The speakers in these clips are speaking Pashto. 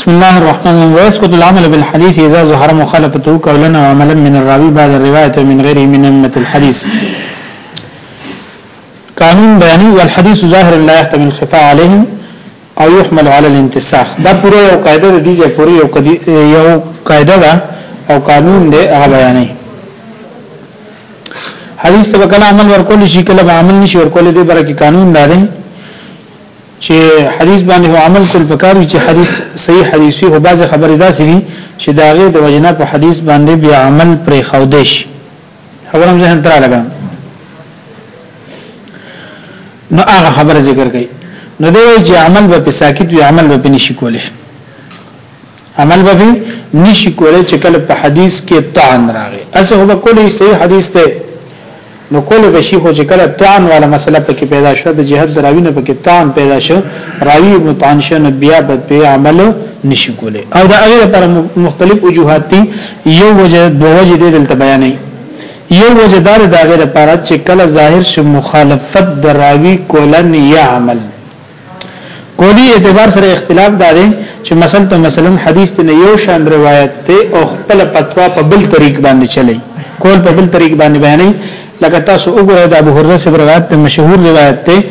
بسم الله الرحمن الرحيم ويسقط العمل بالحديث إذا ظهر مخالفته قولا وعملا من الراوي بعد الرواية من غيره من أمة الحديث قانون بياني والحديث ظاهر لا يحتمل الخفاء عليهم أو يحمل على الانتساخ دا پوره یو قاعده د دې پوره یو یو قاعده ده او قانون دی هغه بیانې حدیث ته کله عمل ورکول شي کله عمل نشي ورکول دی برکه قانون دا دی چې حدیث باندې هو عمل کول پکار وي چې حدیث صحیح حدیث وي خو بعض خبرې داسې دي چې دا غي د وجنه په حدیث باندې بیا عمل پرې خودش خبرم ذهن تر لګا نو هغه خبره ذکر کړي نو دوی چې عمل به ساکت وي عمل به نشي کولای عمل به نشي کولای چې کله په حدیث کې طعن راغی اسه هو کولای صحیح حدیث ته نو کولای به شي خو چې کله طعن والا مسله پکې پیدا شوه د جهاد دراوی نه پکې طعن پیدا شو راوی ابن طعن شو نو بیا به په عمل نشي کولای او دا هغه لپاره مختلف وجوهات دي یو وجه دوه وجه دي دلته بیانې یو وجه دار دا غیر لپاره چې کله ظاهر شو مخالفت دراوی کولن یا عمل قولی اعتبار سره اختلاف دا دی چې مثلا ته مثلا حدیث ته یو شان روایت ته او خپل فتوا په بل طریق باندې چلی قول په بل طریق باندې بیانې لکه تاسو وګورئ د ابو هرره سره روایت ته مشهور روایت ته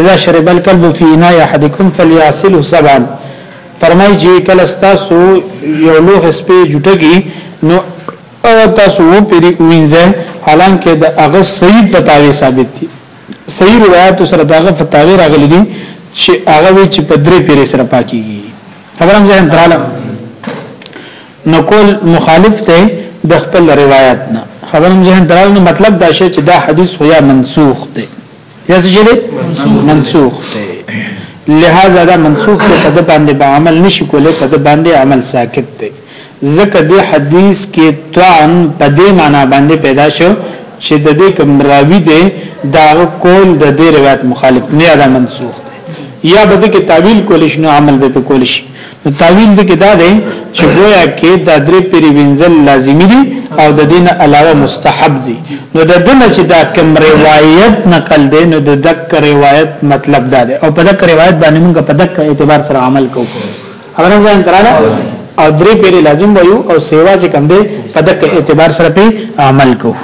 اذا شرب الكلب في اناء احدكم فليغسل سبعا فرمای جی کله تاسو یو لوخ سپې جټګي نو تاسو پیری وینځه حالانکه د هغه صحیح پتاوی ثابت دي صحیح روایت سره داغه فتاوی راغلی دي چې هغه وی چې په درې پیری سره پاکيږي خبرم ځان دراله نو کول مخالف ته د خپل روایت نه خبرم ځان دراله نو مطلب دا شی چې دا حدیث خو یا منسوخ دی یا څه دی منسوخ دی لہذا دا منسوخ ته په باندې به عمل نشي کولای په باندې عمل ساکت دی ځکه دې حدیث کې طعن په دې معنا باندې پیدا شو چې د دې کوم راوی دی دا قول د دې روایت مخالف نه دا منسوخ دی یا به دې کې تعویل کول شي نو عمل به کول شي نو تعویل دې کې دا دی چې گویا کې دا درې پیری وینځل لازمی دي او د دین علاوه مستحب دي نو د دنه چې دا کوم روایت نقل دی نو د دک روایت مطلب دا دی او په دک روایت باندې موږ په دک اعتبار سره عمل کوو خبرم ځان تراله او درې پیری لازم وایو او سیوا چې کم دی په دغه اعتبار سره په عمل کو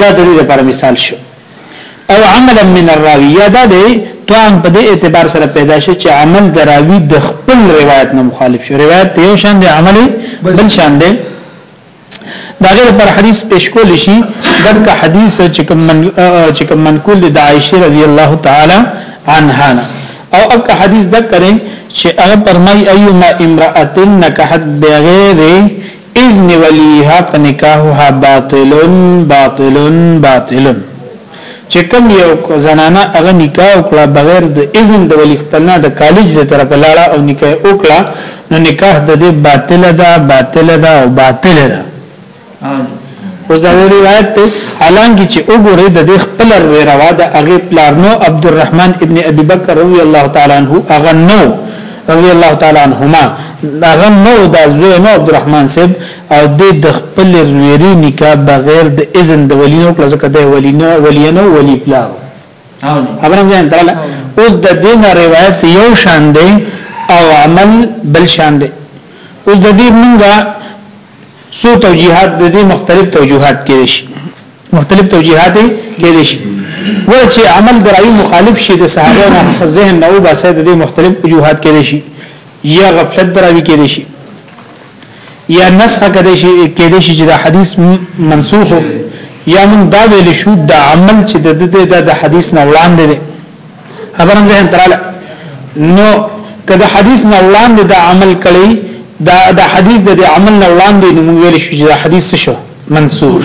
دا د دې لپاره مثال شو او عملا من الراوی یا دا دی توان په دې اعتبار سره پیدا شي چې عمل دراوی د خپل روایت نه مخالف شي روایت ته یو شان دی عمل بل شان دی دا غیر پر حدیث پیش کول شي دغه حدیث چې کوم من چې کوم منقول د عائشه رضی الله تعالی عنها او اک حدیث دا کرے چې هغه فرمای ایما امراه نکحت بغیر اذن ولیها فنکاحها باطل باطل باطل چې کوم یو زنانه هغه نکاح وکړه بغیر د اذن د ولی خپل نه د کالج د طرف لاړه او نکاح وکړه نو نکاح د دې باطل ده باطل ده او باطل ده اوس دا روایت ته حالانکه چې وګوره د دې خپل روا د هغه پلارنو عبدالرحمن ابن ابي بکر رضی الله تعالی عنہ هغه نو رضی الله تعالی عنهما هغه نو د زوی نو عبدالرحمن صاحب او دی د خپل ویری نکاح بغیر د اذن د ولی نو کړه ځکه د ولی نه ولی نه ولی پلارو خبرم ځان تعالی اوس د دین روایت یو شان دی او عمل بل شان دی اوس د دې موږ سو توجیهات د دې مختلف توجیهات کړي شي مختلف توجیهات کړي شي ورچې عمل درایي مخالف شي د صحابه نه ذهن نو باسه د دې مختلف وجوهات کړي شي یا غفلت دراوی کې دي شي یا نسخ کې دي شي کې دي شي چې دا حدیث منسوخ یا موږ دا ویل شو د عمل چې د دې د حدیث نه وړاندې دي خبرم ځین تراله نو کله حدیث نه وړاندې د عمل کړي دا د حدیث د عمل نه وړاندې نو ویل شو چې دا حدیث شو منسوخ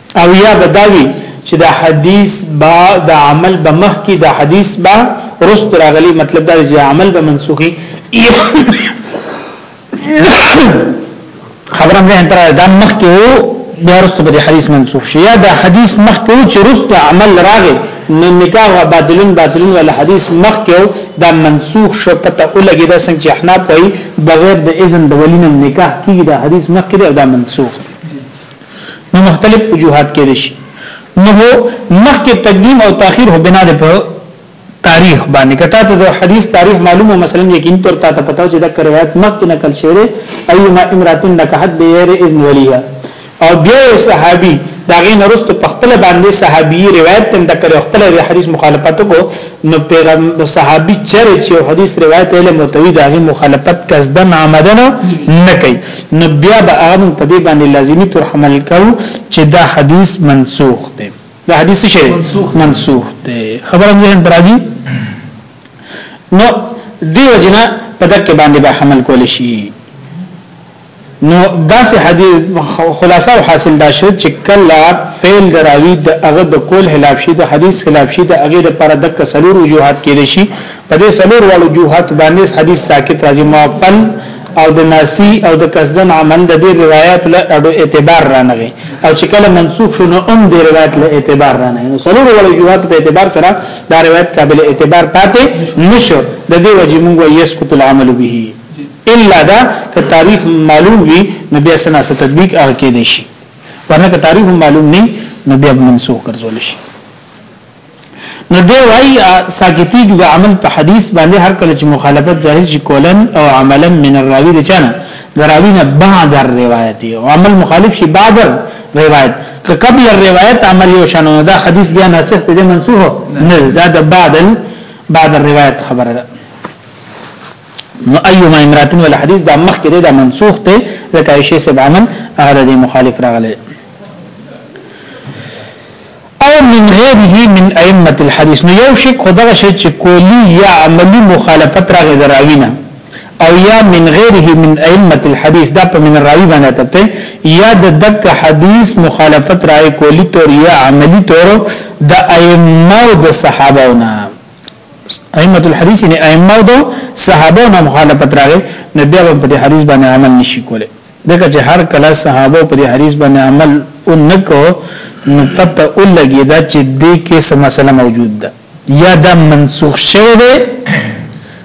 او یا بداوی چې دا حدیث با دا عمل به مخ کې دا حدیث با رست راغلی مطلب دا چې عمل به منسوخي خبرم نه انتر دا مخ کې وو بیا رست به حدیث منسوخ شي یا دا حدیث مخ کې وو چې رست عمل راغی نو نکاح و باطلون باطلون ولا حدیث مخ کې دا منسوخ شو پته ولګی دا څنګه چې احنا پوي بغیر د اذن د ولینم نکاح کیږي دا حدیث مخ کې دا منسوخ دی نو مختلف وجوهات کې دي نو مخکې تقدیم او تاخير هو بنا ده په تاریخ باندې کته ته د حدیث تاریخ معلومه مثلا یقین پر تا ته پتاو چې د روایت مخکې نقل شوی ایما امراتن نکحت بغیر اذن ولیها او بیا صحابي داغه نرست په خپل باندې صحابي روایت تم د کړو خپل د حدیث مخالفت کو نو پیغمبر صحابي چرې چې حدیث روایت علم او توحید هغه مخالفت قصدن عمدن نه کوي نو بیا به هغه په دې باندې لازمی تر حمل کو چې دا حدیث منسوخ دی دا حدیث شي منسوخ دی خبره ځین برازي نو دیو جنا په دک باندې به حمل کول شي نو داسې حدیث خلاصه او حاصل دا شو چې کله فعل دراوی د هغه د قول خلاف شي د حدیث خلاف شي د هغه لپاره د کسلور وجوهات کېد شي په دې سلور والو وجوهات باندې حدیث ساکت راځي معقل او د ناسی او د قصدن عمل د دې روایت له اډو اعتبار رانغي او چې کله منسوخ شو نو هم د روایت له اعتبار رانغي نو سلور والو وجوهات په اعتبار سره دا روایت قابل اعتبار پاتې نشو د دې وجه موږ یسکت العمل به الا دا که تعریف معلوم وي نو بیا سنا ست تطبیق هغه کې دي شي ورنه که تعریف معلوم نه نو بیا منسوخ ګرځول شي نو دی وايي ساکتی د عمل په حدیث باندې هر کله چې مخالفت ظاهر شي کولن او عملا من الراوی د چانه دراوی نه بعد الروایت او عمل مخالف شي بعد الروایت که قبل الروایت عمل یو شنو دا حدیث بیا ناسخ ته منسوخ نه دا د بعد بعد الروایت خبره ده نو ايما امراتن ول حدیث دا مخ کې دا منسوخ ته ځکه عائشه سب عمل هغه د مخالف راغله او من غیره من ائمه الحديث نو یو شک خدغه شی چې کولی یا عملی مخالفت راغی دراوینه او یا من غیره من ائمه الحديث دا په من راوی باندې ته یا د دک حدیث مخالفت راي کولی تور یا عملی تور د ائمه او د صحابهونه ائمه الحديث نه ائمه دو صحابه نه مخالفت راغی نو بیا په دې حدیث باندې عمل نشي کولی دغه چې هر کله صحابه په دې حدیث باندې عمل اونکو نو پته ولګی دا چې دې کې څه مسله موجود ده یا دا منسوخ شوی دی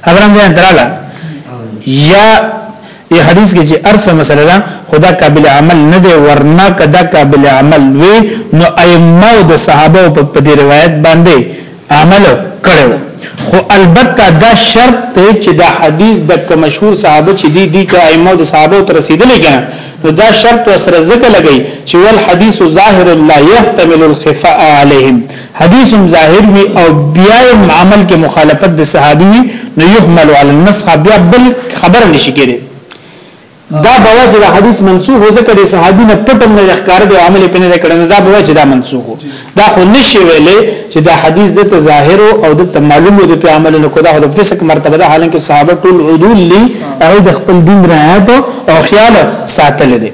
خبرم ځان دراله یا دې حدیث کې چې ارسه مسله ده خدا قابل عمل نه دی ورنا کدا قابل عمل وی نو ائمه او د صحابه په دې روایت باندې عمل کړو خو البته دا شرط ته چې دا حدیث د مشهور صحابه چې دی دی ته ائمه د صحابه تر رسیدلې کنه نو دا شرط وسره ذکر لګی چې ول حدیث ظاهر لا يحتمل الخفاء عليهم حدیث ظاهر وی او بیا عمل کې مخالفت د صحابي نو يحمل على النص بیا بل خبر نشي کېږي دا بوا چې دا حدیث منسوخ و ځکه د صحابي نه پټم نه ښکار دی عمل پې نه کړنه دا بوا چې دا منسوخ دا خو نشي ویلې چې دا حدیث د ظاهر او د معلوم د په عمل نه کو دا د فسق مرتبه ده حالانکه صحابه ټول عدول لي او د خپل دین رعایت او خیال ساتل دي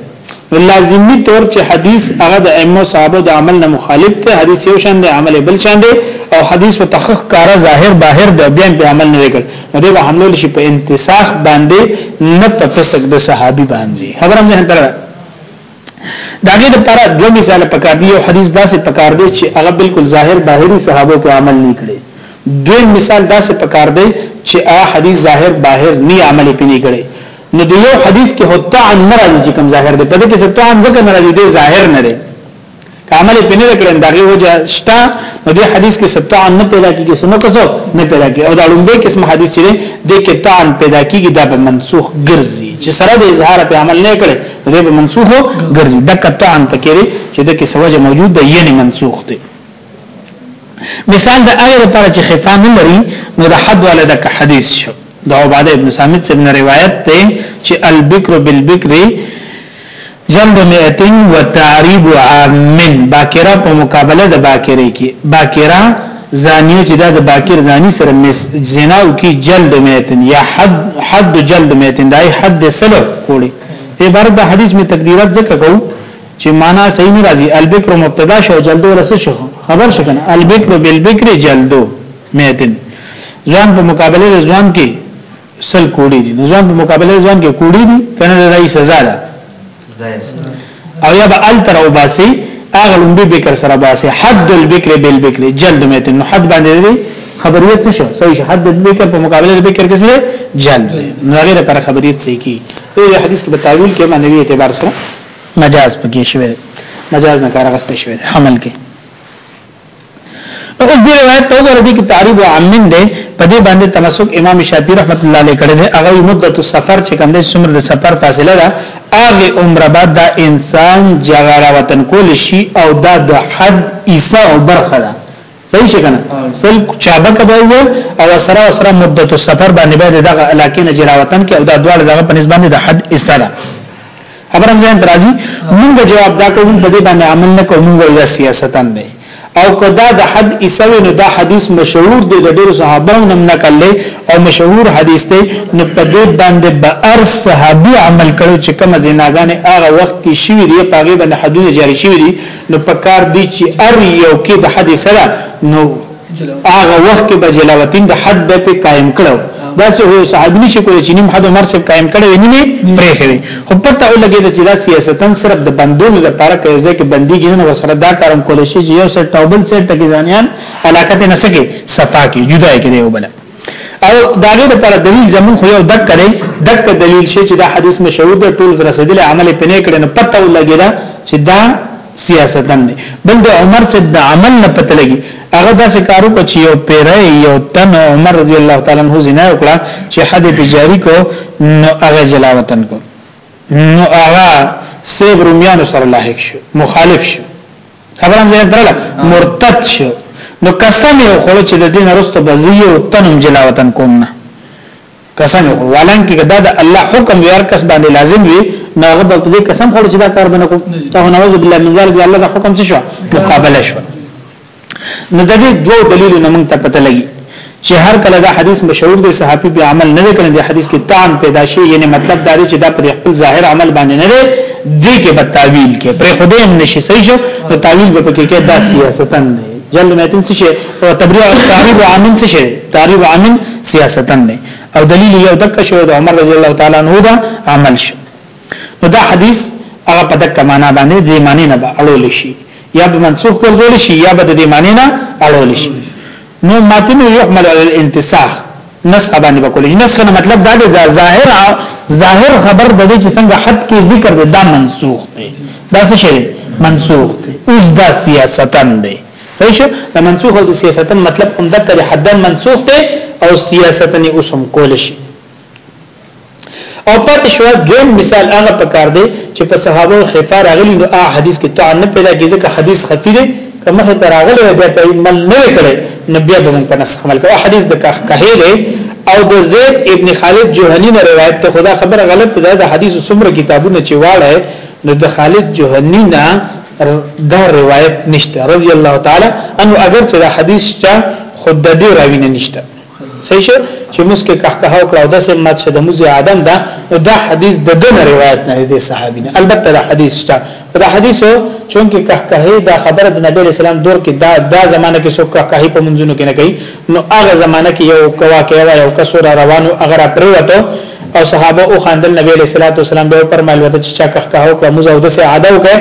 لازمی طور چې حدیث هغه د ائمه صحابه د عمل نه مخالف ته حدیث یو شان دی عمل بل شان دی او حدیث په تخخ کارا ظاهر باهر د بیان په عمل نه وکړ نو دې به حملول شي په انتساخ باندې نه په فسق د صحابي باندې خبره مې هم درته داګه د پر دوه مثال پکار دی او حدیث داسې پکار دی چې هغه بالکل ظاهر باهری صحابه په عمل نه کړي دوی مثال داسې پکار دی چې هغه حدیث ظاهر باهر نه عمل پني کړي نو د یو حدیث کې هوتا ان مرضی چې کوم ظاهر دی په دې کې ستو ان ځکه مرضی دی ظاهر نه دی کامل په نه کړن دغه وجه شته نو د حدیث کې ستعان نه پیدا کیږي سنو کسو نه پیدا کیږي او دا لومبه قسم حدیث چې د کې تعان پیدا کیږي دا به منسوخ ګرځي چې سره د اظهار په عمل نه کړي دا به منسوخ ګرځي د کتعان پکې چې د کې سوجه موجود دی یعنی منسوخ دی مثال د هغه لپاره چې خفا نه لري نو د حد ولا د حدیث شو د عباده ابن سامت څخه روایت ده چې البکر بالبکر جنب مئتن و تعریب و عامن باکره په مقابله د باکره کې باکره زانیه چې دا د باکر زانی سره زناو کې جلد مئتن یا حد حد جلد مئتن دای حد سلو کولی په بار د حدیث می تقدیرات ځکه کو چې معنا صحیح نه راځي البکر مبتدا شو جلدو رس شو خبر شکنه البکر بالبکر جلدو مئتن ځان په مقابله ځان کې سل کوړي دي نو ځوان په مقابله ځوان کې کوړي دي کنه د دای سزا ده او یا به ال تر او باسي هغه لومبي بکر سره باسي حد البکر بالبکر جلد مت نو حد باندې دي خبريت څه شو صحیح حد البکر په مقابله د بکر کې سره جلد نو هغه لپاره خبريت صحیح کی په حدیث کې په تعویل کې معنوي اعتبار سره مجاز پکې شوی مجاز نه کار غسته شوی حمل کې نو اوس دې روایت ته وګوره دې کې تعریب او عمن دی په دې باندې تمسک امام شافعي رحمت الله علیه کړی دی هغه مدته سفر چې کوم د څومره د سفر فاصله ده هغه عمره بعد دا انسان جګړه وطن کول شي او دا د حد ایسا او برخه ده صحیح شي کنه سل چابه کبه او سره سره مدته سفر باندې به دغه علاقې نه جلا وطن کې او دا دواړه دغه په نسبت د حد ایسا ده خبره مې ځان راځي موږ جواب دا کوو په دې باندې عمل نه کوو موږ دا سیاستن دی او کدا د حد ایسوی نو دا حدیث مشهور دی د ډیرو صحابه نم نقل له او مشهور حدیث دی نو په دې باندې به ار صحابي عمل کړو چې کوم زناګانې هغه وخت کې شوی دی په هغه باندې حدود جاری شوی دی نو په کار دی چې ار یو کې د حدیث سره نو هغه وخت کې بجلاوتین د حد به په قائم کړو دا څه هو صاحب نشي کولای چې نیم حد عمر څخه قائم کړي نه پرې خري خو پته ولګي چې دا سیاستن صرف د بندونو لپاره کوي ځکه بنديږي نه وسره دا کارم کولای شي چې یو سر ټوبل سر ټکی ځانیان علاقه ته نسکه صفا کی جدا کړي وبله او دا غیر پر دلیل زمون خو یو دک کړي دک دلیل شي چې دا حدیث مشهور دی ټول رسیدل عمل پنه کړي نو پته ولګی دا چې دا سیاستن دی بل د عمر صاحب د عمل نه پته لګي هغه داسې کارو کو چې یو پیره یو تن عمر رضی الله تعالی عنہ زنا وکړه چې حد تجاری کو نو هغه جلاوطن کو نو هغه سیب رومیانو سره لاحق شو مخالف شو خبرم زه درله مرتد شو نو قسم یو خو چې د دین رستو بزی او تنم جلا وطن کوم نه قسم یو ولن کې دا د الله حکم یار کس باندې لازم وي نو هغه په دې قسم خور چې دا کار بنه کو ته نعوذ بالله من ذلک الله دا حکم څه شو مقابله شو نو د دې دوه دلیلونو موږ ته پته لګي چې هر کله دا حدیث مشهور دی صحابي په عمل نه کړي دی حدیث کې طعن پیدا شي یعنی مطلب دا دی چې دا پر خپل ظاهر عمل باندې نه دی دې کې به تعویل کې پر خدای هم نشي صحیح شو نو تعویل به پکې کې دا سیاستن نه جل متن څه شي او تبریع تعریب عامن څه شي تعریب عامن سیاستن نه او دلیل یو دک شو د عمر رضی الله تعالی عنہ دا عمل شو نو دا حدیث هغه په دک معنا باندې دې معنی نه به اړول شي یا به منسوخ کول شي یا به دې معنی نه اړول شي نو ماتنو يحمل على الانتساخ نسخه باندې وکول نسخه نه مطلب دا دی دا ظاهر ظاهر خبر د دې چې څنګه حد کې ذکر دی دا منسوخ دی دا څه شی منسوخ دی اوس دا سیاستن دی صحیح شو دا منسوخ او سیاستن مطلب هم د حدن منسوخ دی او سیاستن اوس هم کول شي او پاتې شو دویم مثال هغه پکار دی چې په صحابه خفا راغلی نو هغه حدیث کې طعن نه پیدا کیږي ځکه حدیث خفي دی که مخه ته راغلی بیا په عمل نه کړي نو بیا به موږ په نس عمل کوو حدیث د کهه دی او د زید ابن خالد جوهنی نه روایت ته خدا خبر غلط ده د حدیث څومره کتابونه چې واړه نو د خالد جوهنی نه دا روایت نشته رضی الله تعالی انو اگر چې دا حدیث چا خود د دې راوی نه نشته صحیح شو چې مسکه قهقه او کړه او د سم مات شه د موزي عدم دا دا حدیث د دن روایت نه دی صحابین البته دا حدیث شته دا حدیث چونکه قهقه دا خبره د نبی اسلام دور کې دا دا زمانہ کې سو قهقه په منځونو کې نه کوي نو هغه زمانہ کې یو کوا کوا یو کسور روانو اگر پریوته او صحابه او خاندل نبی علیہ الصلوۃ والسلام به پر مال وته چې چا قهقه او کړه موزه او د سه عادو کې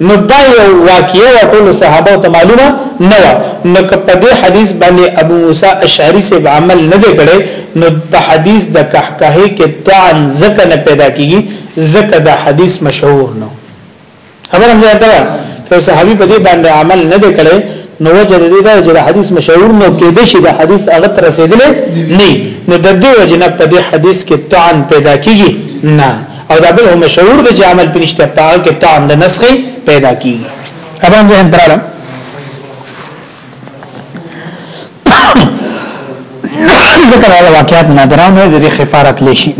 نو دا یو واقعي او ټول صحابه ته معلومه نه و نو که په دې حدیث باندې ابو موسی اشعری سے عمل نه دی کړی نو په حدیث د کحکه کې طعن زکه نه پیدا کیږي زکه دا حدیث مشهور نو خبر هم ځای دا که صحابي په دې باندې عمل نه دی کړی نو وجه دې دا چې حدیث مشهور نو کې دې شي دا حدیث هغه تر رسیدلې نه نو د دې وجه نه په دې حدیث کې طعن پیدا کیږي نه او دا بل هم شعور د چې عمل پرشته پاو کې طعم د نسخه پیدا کیږي خبرم ذهن تراله ذکر هغه واقعات نادران دي د خفارت لشي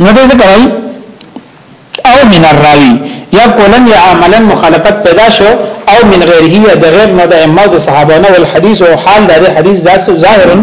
نو دې ذکر راي او من الراوي یا کولن یا عملا مخالفت پیدا شو او من غیره یا د غیر نه د امام صحابانه والحديث او حال د حدیث ذات ظاهر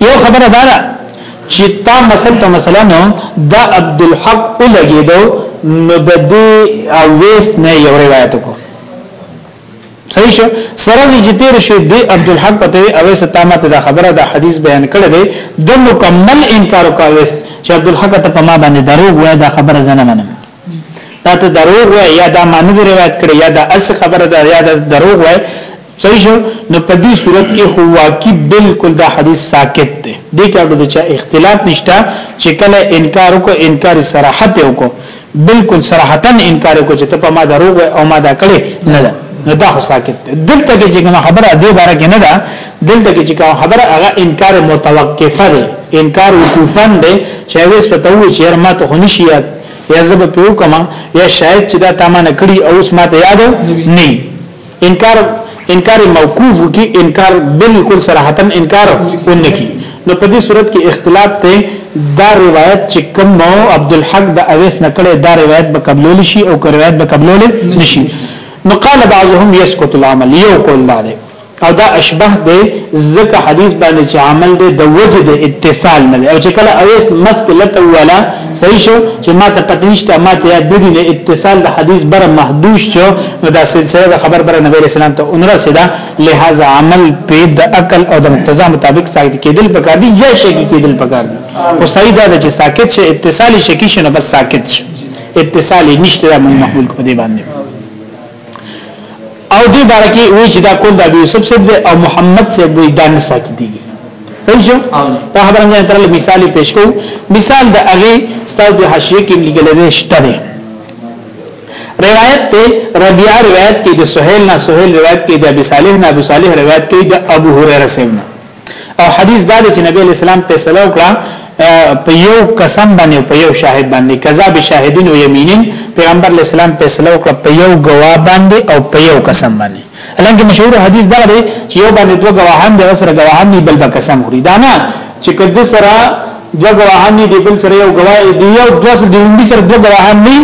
یو خبره دا ده چې تا مثلا ته مثلا نو دا عبد الحق ولګیدو نو د دې اویس نه یو روایت کو صحیح شو سره چې تیر شو دی عبد الحق ته اویس تامه ته دا خبره دا حدیث بیان کړی دی د مکمل انکار کوي چې عبد الحق ته په ما باندې دروغ وای دا خبره زنه منم دا ته دروغ وای یا دا معنی دی روایت کړي یا دا اس خبره ده یا دا دروغ وای صحیح شو نو په دې صورت کې هو واقعي بالکل دا حدیث ساکت دی دې کارو د چا اختلاف نشته چې کله انکار کو انکار صراحت وکړو بالکل صراحتا انکار کو چې ته په ما دروغ او ما دا کړي نه ده نو دا خو ساکت دی دلته کې چې کوم خبره دې باره کې نه ده دلته کې چې کوم خبره هغه انکار متوقفه ده انکار وقوفا ده چې اوس په توجیه ماته هنشي یا زب په وکما یا شاید چې دا تا مانه کړی او اوس ماته یاد نه انکار انکار موقوف کی انکار بالکل صراحتا انکار ونکی نو په دې صورت کې اختلاف ته دا روایت چې کوم عبد الحق د اویس نکړه دا روایت به قبول شي او روایت به قبول نشي نو قال بعضهم يسكت العمل یو کول دا او دا اشبه دی ځکه حدیث باندې چې عمل دی د وجه د اتصال نه او چې کله اوس مسک لته ولا صحیح شو چې ما ته پته نشته ما ته یاد دی نه اتصال د حدیث بر محدود شو نو دا سلسله د خبر بر نبی رسول الله ته عمره سیدا لہذا عمل په د عقل او د مقتضا مطابق ساکت کېدل پکار دی یا شکی کېدل پکار دی او صحیح دا چې ساکت شي اتصال شکی شنه بس ساکت شي اتصال نشته د محمول کو دی باندې او دې باره کې وی چې دا کول د ابي يوسف صاحب او محمد صاحب وی دا نه ساتي دي صحیح شو دا خبره نه تر مثال پیش کو مثال د هغه استاد د حاشیه کې لګل دی شته دی روایت ته ربيع روایت کې د سهيل نه سهيل روایت کې د ابي صالح نه ابو صالح روایت کې د ابو هريره سره او حدیث دا دی چې نبی اسلام فیصله وکړه په یو قسم باندې په یو شاهد باندې کذا به شاهدین او یمینین پیغمبر اسلام فیصله وکړه په یو گواه باندې او په یو قسم باندې الانګه مشهور حدیث دا دی چې یو باندې دوه گواهان دي سره گواهان دي بل به قسم خوري دا نه چې کده سره دوه گواهان دي بل سره یو گواه دی یو دوه دی سره دوه گواهان دي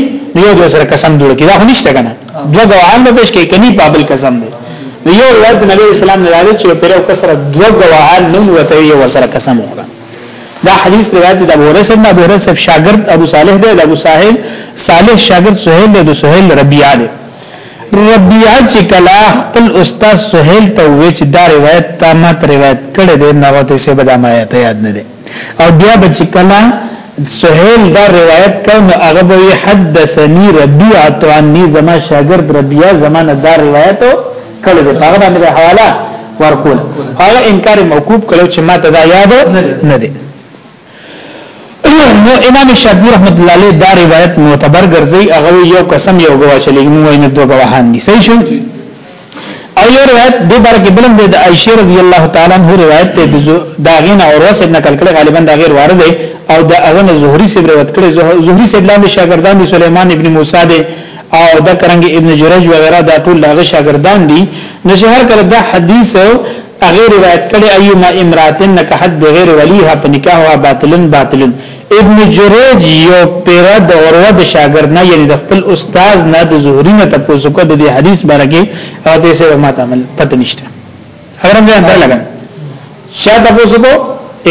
یو دوه سره قسم جوړ کړي دا خو نشته کنه دو گواهان به پیش کوي کني پابل قسم دی نو یو روایت نبی اسلام نه راځي چې پیرو کسر دو گواهان نه وته یو سره قسم وکړه دا حدیث روایت د ابو رسول نه ابو رسول شاګرد ابو صالح دی ابو ساحل صالح شاګرد سہیل دی د سہیل ربیعه دی ربیعه چې کلا خپل استاد سہیل ته وچ دا روایت تا ما روایت کړی دی نو ته څه بدامه یاد نه دی او بیا به چې کله سهیل دا روایت کړ نو هغه به حدثني ربيعه عني زما شاګرد ربيعه زمانه دا روایت کړی دی هغه باندې حواله ورکول هغه انکار موقوف کړو چې ما ته دا یاد نه دی نو امام شافعي رحمت الله علیه دا روایت معتبر ګرځي هغه یو قسم یو گواه چلیږي موږ نه دوه گواهان دي صحیح شو او یو روایت د بار کې بلم دی د عائشه رضی الله تعالی عنها روایت ته دا غینه اور وسب نقل کړي غالبا دا غیر وارد دی او دا اغه زهری سیب روایت کړي زهری سیب لاندې شاګردان دي سليمان ابن موسی دی او دا کرنګ ابن جريج وغيرها دا ټول لاغه شاګردان دي نو هر کله دا حدیث هغه روایت کړي ايما امراتن نکحت بغیر ولیها په نکاح وا باطلن باطلن ابن جریج یو پیر د اوروه د شاګرد نه یعنی د خپل استاد نه د زهری نه تاسو کو د حدیث بارکه او د سره ما تعمل پته نشته هغه هم ځان لګا شا تاسو کو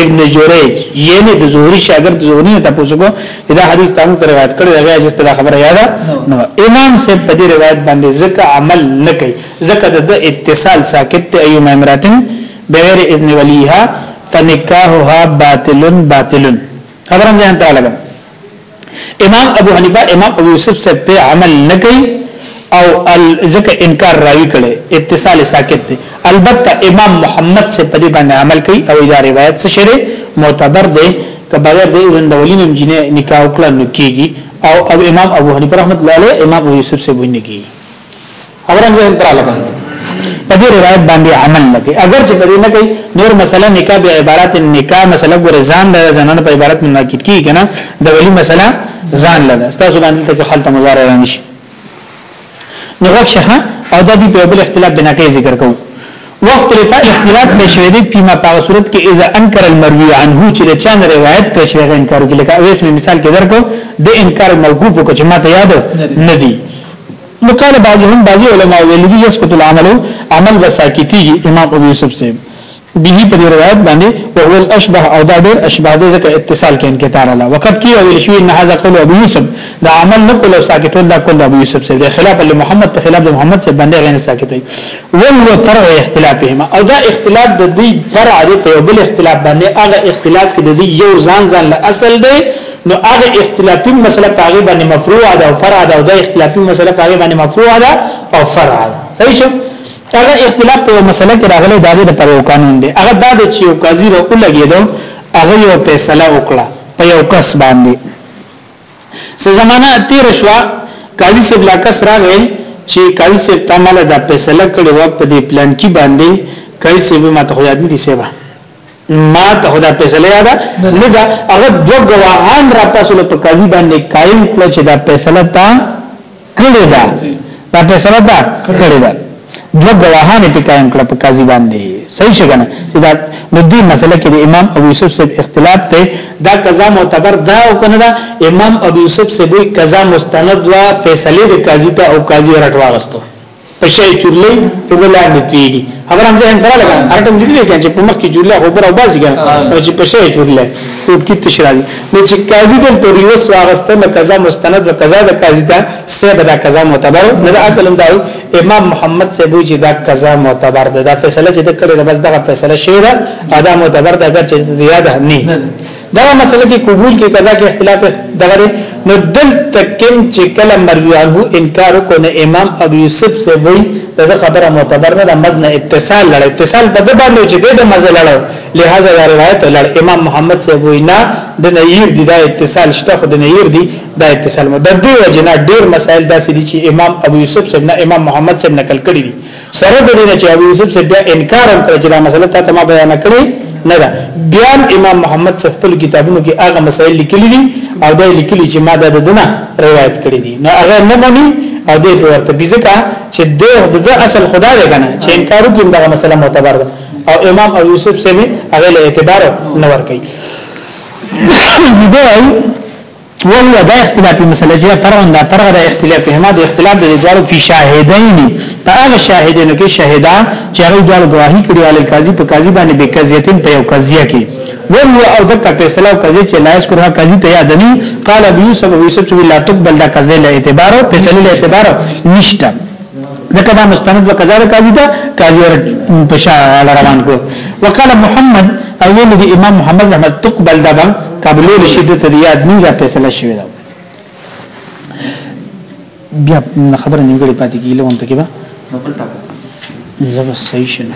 ابن جریج یعنی د زهری شاګرد زهری نه تاسو کو دا حدیث تاسو ته روایت کړی هغه چې خبره یاده نو امام سے په دې روایت باندې ځکه عمل نه کوي ځکه د ده اتصال ساقط دی ایما امراتن بغیر اذن ولیها فنکاحها باطل باطل خبرم ځان ته لګم امام ابو حنیفه امام ابو یوسف سے په عمل نه کوي او ځکه انکار راوي کړي اتصال ساکت دي البته امام محمد سے په دې باندې عمل کوي او دا روایت څه شری معتبر دی که بغیر د اذن د ولیم جنې نکاح وکړه نو کیږي او اب امام ابو حنیفه رحمت الله علیه امام ابو یوسف سے بنګي خبرم زه انترا لګم په دې روایت باندې عمل نه کوي اگر چې په دې نه کوي نور مسله نکاح به عبارت نکاح مسله ګور ځان د زنانه په عبارت مناقض کی کنه د ولی مسله ځان لده تاسو باندې ته حالت مضارع رانی شي نو غوښه او د دې په بل اختلاف بنا کې ذکر کوو وخت لپاره اختلاف په شوی دی په ما په صورت کې اذا انکر المروی عنه چې د چا روایت کړی شوی انکار کوي لکه اوس مثال کې درکو د انکار موقوف کو چې ما ته یاد نه دی وقال بعضهم بعضی علماء ویلی دی یسقط العمل عمل به ساکتیږي امام ابو یوسف صاحب به په روایت باندې وهو الاشبه او دا ډیر اشبه دی ځکه اتصال کې انقطاع رااله وقد کی ویل شوی ان هاذا قول ابو یوسف دا عمل نه کول او ساکتول دا کول ابو یوسف صاحب خلاف له محمد په خلاف د محمد صاحب باندې غیر ساکت دی وهو فرع اختلافهما او دا اختلاف د دې فرع دی په بل اختلاف باندې هغه اختلاف کې د دې یو ځان ځان له اصل دی نو هغه اختلافي مسله په هغه باندې مفروع ده او فرع ده او د اختلافي مسله په هغه باندې مفروع ده او فرع ده صحیح شو هغه اختلاف په مسله کې راغلی دا د پر یو قانون دی هغه دا چې یو قاضي را ولګیدو هغه یو فیصله وکړه په یو کس باندې سه زمانہ تیر شو قاضي صاحب لا کس راغی چې قاضي صاحب تعامل دا فیصله کړی و په دې پلان کې باندې قاضي صاحب ماته خو یاد نه دي سیبه ما ته خدا فیصله یاده نه دا هغه دو غواهان را پاسول په قاضي باندې قائم کړ چې دا فیصله تا کړی دا دا فیصله تا کړی دا دو غواهان په قائم کړ په قاضي باندې صحیح شګنه چې دا نو دې مسله کې د امام ابو یوسف صاحب اختلاف ته دا قضا معتبر دا او کنه دا امام ابو یوسف صاحب قضا مستند وا فیصله د قاضي ته او قاضي رټواغستو په شی چورلې په بلاندې تیری خبر هم ځین پر لګا ارټم دې دې چې په مخ کې چورلې خو پر او باسي کنه او چې په شی چورلې په کې تشرادي نو چې قاضي دل ته ریوس واغسته نه قضا مستند او قضا د قاضي ته سه بدا قضا معتبر نه عقلم دا امام محمد سے بو چې دا قضا معتبر ده دا فیصله چې د کړي بس دغه فیصله شی ده ادا معتبر ده اگر چې یاد نه دا مسله کې قبول کې قضا کې اختلاف دغه نو دلته کوم چې کله مروی عنه انکار کو نه امام ابو یوسف سے وی دا خبره معتبر نه ده مزنه اتصال لړ اتصال په دبا نو چې د مزه لړ لہذا دا روایت لړ امام محمد سے وی نه د نیر دی دا اتصال شته خو د نیر دی دا اتصال مو د دې وجنه ډیر مسائل داسې دي چې امام ابو یوسف سے نه امام محمد سے نقل کړی دي سره د دې نه چې ابو یوسف سے بیا انکار هم کړ چې دا مسله تا ته ما بیان کړې نه ده بیا امام محمد صاحب خپل کتابونو کې هغه مسائل لیکلي دي او دا لیکلي چې ما دا د دنه روایت کړې دي نه هغه نه مونږ او دې په ورته بيزکا چې د اصل خدا دی کنه چې انکار کوي دا مسله معتبر ده او امام ابو یوسف سے هغه له اعتبار نه ور کوي دی وهو دا اختلافي مسله چې فرع دا فرع دا اختلاف هما د اختلاف د دوالو په شاهدین په هغه شاهدینو کې شهدا چې هغه دوالو گواهی کړی ال قاضي په قاضي باندې به قضیتین په یو قضیه کې وهو او دغه فیصله او قضیه چې لایس کړه قاضي ته یاد نه قال ابو یوسف ابو یوسف چې لا تقبل دا قضیه له اعتبار او فیصله له اعتبار نشته ځکه دا مستند وکزار قاضي دا قاضي پشا روان کو وقال محمد او ویل دی امام محمد رحمت تقبل دا قبلو لشدت ریاد نه را فیصله شوی دا بیا خبره نیمګړې پاتې کیږي لوم ته کې با نو بل ټاکو زبر صحیح شنه